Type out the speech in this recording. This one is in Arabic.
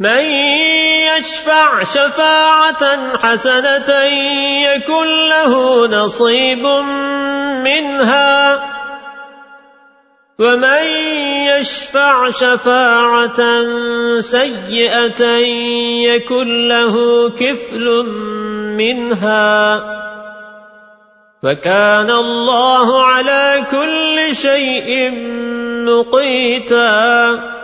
من يشفع شفاعة حسنة يكن له نصيب منها. ومن يشفع شفاعة سيئة يكن له كفل منها. فكان الله على كل شيء مقيتاً.